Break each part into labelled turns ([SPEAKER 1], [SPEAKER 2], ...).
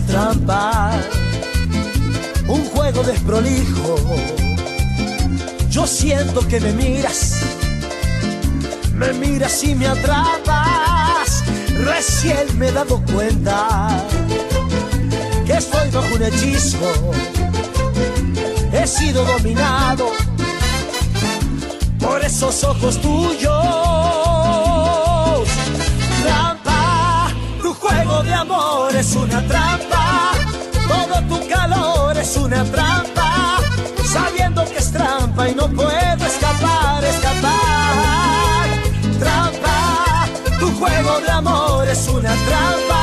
[SPEAKER 1] trampa, un juego desprolijo. Yo siento que me miras, me miras y me atrapas. Recién me he dado cuenta que estoy bajo un hechizo. He sido dominado por esos ojos tuyos. Trampa, tu juego de amor es una trampa. Puedo escapar, escapar. Trampa, tu juego de amor es una trampa.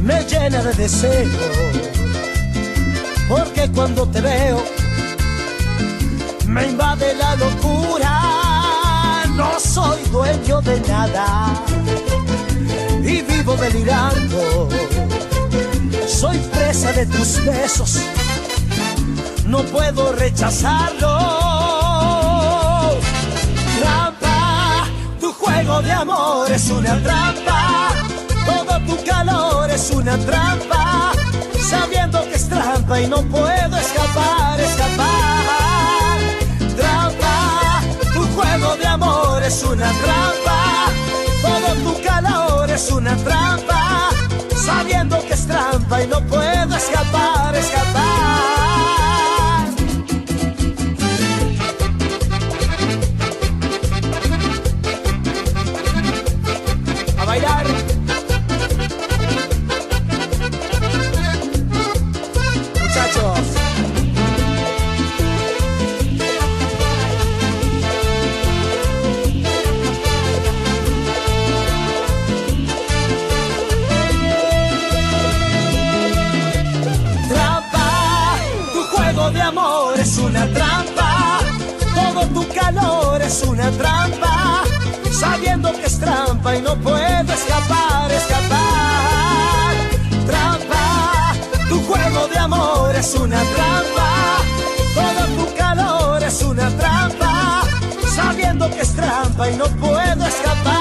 [SPEAKER 1] Me llena de deseo, porque cuando te veo me invade la locura, no soy dueño de nada y vivo delirando, soy presa de tus besos, no puedo rechazarlos. Trampa, tu juego de amor es una trampa. Es una trampa. Sabiendo que es trampa y no puedo escapar, escapar. Trampa, tu juego de amor es una trampa. Todo tu calor es una trampa. Sabiendo que es trampa y no puedo escapar, escapar. Es una trampa. Todo tu calor es una trampa. Sabiendo que es trampa y no puedo escapar, escapar. Trampa, tu juego de amor es una trampa. Todo tu calor es una trampa. Sabiendo que es trampa y no puedo escapar.